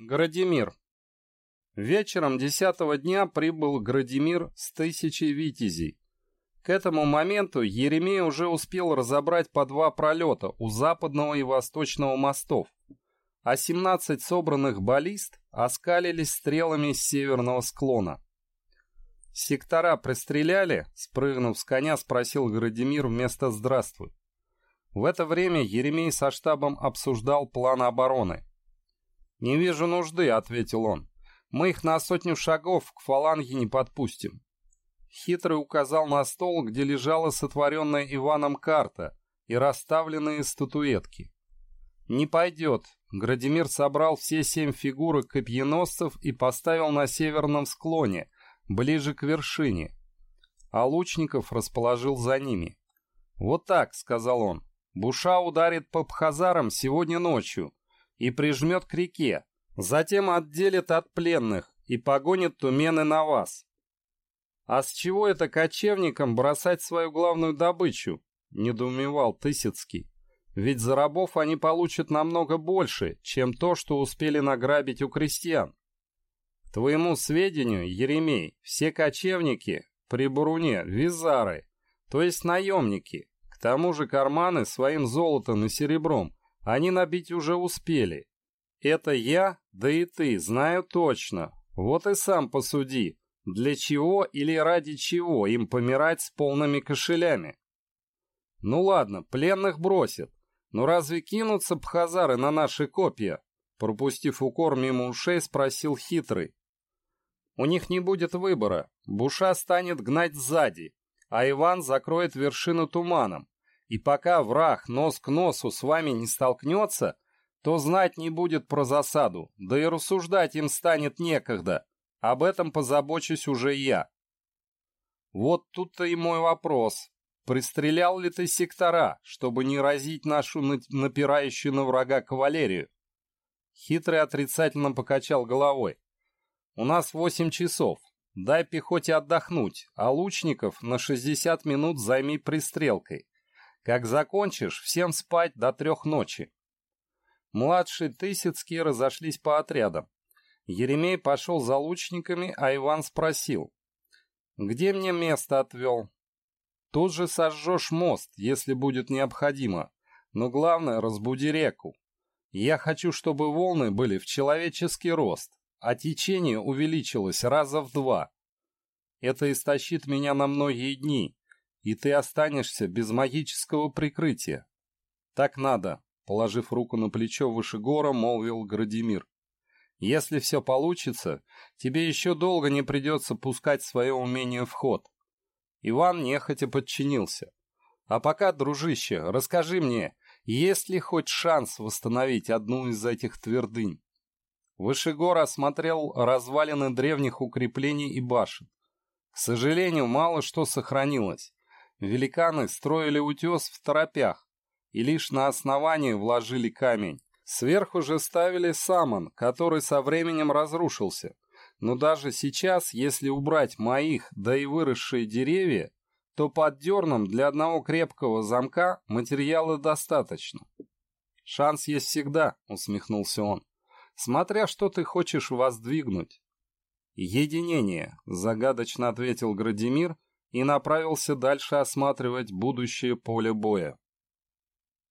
Градимир. Вечером десятого дня прибыл Градимир с тысячей витязей. К этому моменту Еремей уже успел разобрать по два пролета у западного и восточного мостов, а 17 собранных баллист оскалились стрелами с северного склона. «Сектора пристреляли?» — спрыгнув с коня, спросил Градимир вместо «здравствуй». В это время Еремей со штабом обсуждал план обороны. «Не вижу нужды», — ответил он. «Мы их на сотню шагов к фаланге не подпустим». Хитрый указал на стол, где лежала сотворенная Иваном карта и расставленные статуэтки. «Не пойдет». Градимир собрал все семь фигурок копьеносцев и поставил на северном склоне, ближе к вершине, а лучников расположил за ними. «Вот так», — сказал он, — «Буша ударит по Пхазарам сегодня ночью, и прижмет к реке, затем отделит от пленных и погонит тумены на вас. А с чего это кочевникам бросать свою главную добычу? Недоумевал Тысяцкий. Ведь за рабов они получат намного больше, чем то, что успели награбить у крестьян. К твоему сведению, Еремей, все кочевники при Буруне – визары, то есть наемники. К тому же карманы своим золотом и серебром они набить уже успели. Это я, да и ты, знаю точно. Вот и сам посуди, для чего или ради чего им помирать с полными кошелями. Ну ладно, пленных бросят. Но разве кинутся пхазары на наши копья? Пропустив укор мимо ушей, спросил хитрый. У них не будет выбора. Буша станет гнать сзади, а Иван закроет вершину туманом. И пока враг нос к носу с вами не столкнется, то знать не будет про засаду, да и рассуждать им станет некогда. Об этом позабочусь уже я. Вот тут-то и мой вопрос. Пристрелял ли ты сектора, чтобы не разить нашу напирающую на врага кавалерию? Хитрый отрицательно покачал головой. У нас восемь часов. Дай пехоте отдохнуть, а лучников на 60 минут займи пристрелкой. Как закончишь, всем спать до трех ночи. Младшие Тысяцкие разошлись по отрядам. Еремей пошел за лучниками, а Иван спросил. «Где мне место отвел?» «Тут же сожжешь мост, если будет необходимо. Но главное, разбуди реку. Я хочу, чтобы волны были в человеческий рост, а течение увеличилось раза в два. Это истощит меня на многие дни, и ты останешься без магического прикрытия. Так надо, положив руку на плечо выше гора, молвил Градимир. Если все получится, тебе еще долго не придется пускать свое умение в ход. Иван нехотя подчинился. А пока, дружище, расскажи мне, есть ли хоть шанс восстановить одну из этих твердынь? Вышегор осмотрел развалины древних укреплений и башен. К сожалению, мало что сохранилось. Великаны строили утес в торопях и лишь на основании вложили камень. Сверху же ставили саман, который со временем разрушился. Но даже сейчас, если убрать моих, да и выросшие деревья, то под дерном для одного крепкого замка материала достаточно. «Шанс есть всегда», — усмехнулся он, — «смотря что ты хочешь воздвигнуть». «Единение», — загадочно ответил Градимир, — и направился дальше осматривать будущее поле боя.